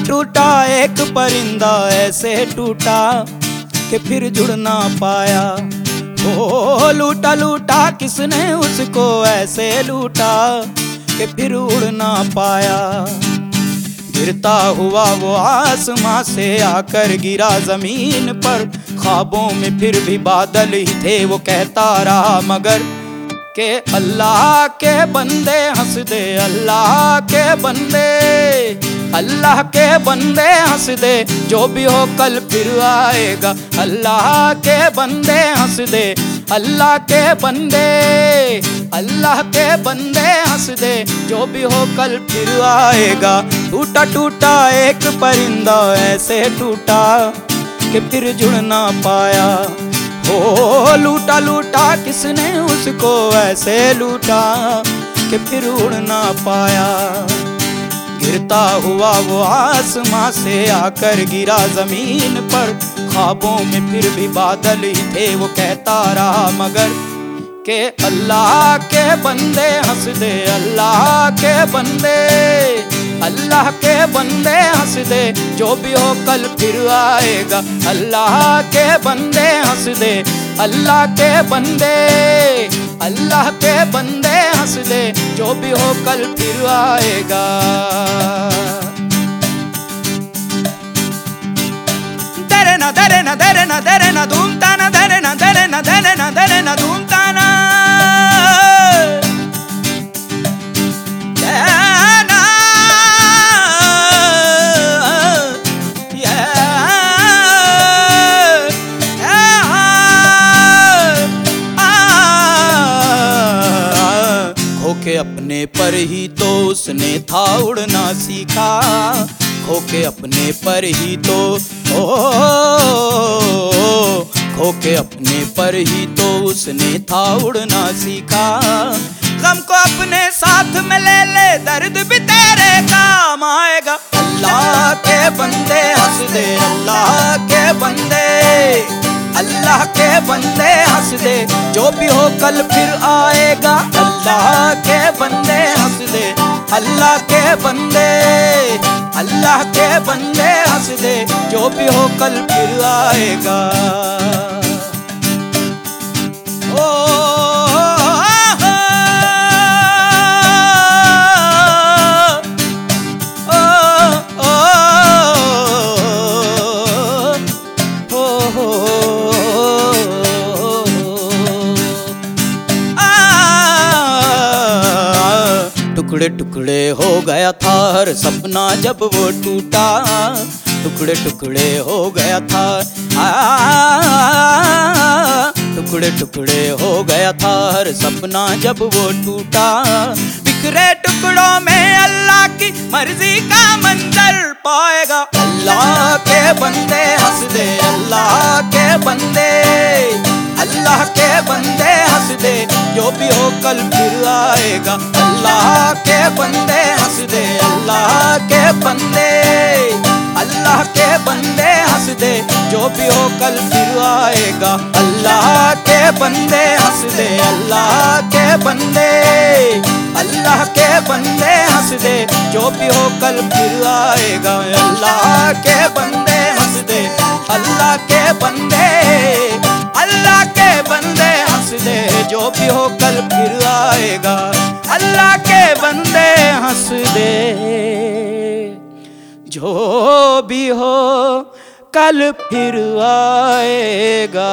ٹوٹا ایک پرندہ ایسے ٹوٹا کہ پھر جڑ نہ پایا او لوٹا لوٹا کس نے اس کو ایسے لوٹا کہ پھر اڑ نہ پایا گرتا ہوا وہ آسماں سے آ کر گرا زمین پر خوابوں میں پھر بھی بادل ہی تھے، وہ کہتا رہا، مگر کہ اللہ کے بندے ہنس دے، اللہ کے بندے، اللہ کے بندے ہنس دے، جو بھی ہو کل پھر آئے گا۔ اللہ کے بندے ہنس دے، اللہ کے بندے، اللہ کے بندے ہنس دے، جو بھی ہو کل پھر آئے گا۔ ٹوٹا ٹوٹا ایک پرندہ ایسے ٹوٹا۔ کہ پھر جڑ نہ پایا۔ او لوٹا لوٹا، کس نے اس کو ایسے لوٹا کہ پھر اڑ نہ پایا۔ گرتا ہوا وہ آسماں سے آ کر گرا زمین پر۔ خوابوں میں پھر بھی بادل ہی تھے، وہ کہتا رہا مگر کہ اللہ کے بندے، ہنس دے اللہ کے بندے۔ اللہ کے بندے ہنس دے، جو بھی ہو کل پھر آئے گا۔ اللہ کے بندے ہنس دے، اللہ کے بندے، اللہ کے بندے ہنس دے، جو بھی ہو کل پھر آئے گا۔ کے اپنے پر ہی تو اس نے تھا اڑنا سیکھا کھو کے اپنے پر ہی تو کھو کے اپنے پر ہی تو اس نے تھا اڑنا سیکھا غم کو اپنے ساتھ میں لے لے درد بھی تیرے کام آئے گا اللہ کے بندے ہنس دے اللہ کے بندے اللہ کے بندے ہنس دے جو بھی ہو کل پھر آئے گا اللہ کے بندے، اللہ کے بندے ہنس دے، جو بھی ہو کل پھر آئے گا۔ ٹکڑے ٹکڑے ہو گیا تھا ہر سپنا جب وہ ٹوٹا ٹکڑے ٹکڑے ہو گیا تھا ٹکڑے ٹکڑے ہو گیا تھا ہر سپنا جب وہ ٹوٹا بکھرے ٹکڑوں میں اللہ کی مرضی کا منظر پائے گا اللہ کے بندے ہنس دے اللہ کے بندے اللہ کے بندے ہنس دے جو بھی ہو کل پھر آئے گا اللہ کے بندے ہنس دے اللہ کے بندے اللہ کے بندے ہنس دے جو بھی ہو کل پھر آئے گا اللہ کے بندے ہنس دے اللہ کے بندے اللہ کے بندے ہنس دے جو بھی ہو کل پھر آئے گا اللہ کے بندے ہنس دے اللہ کے بندے اللہ کے بندے ہنس دے جو بھی ہو کل پھر آئے گا اللہ کے بندے ہنس دے جو بھی ہو کل پھر آئے گا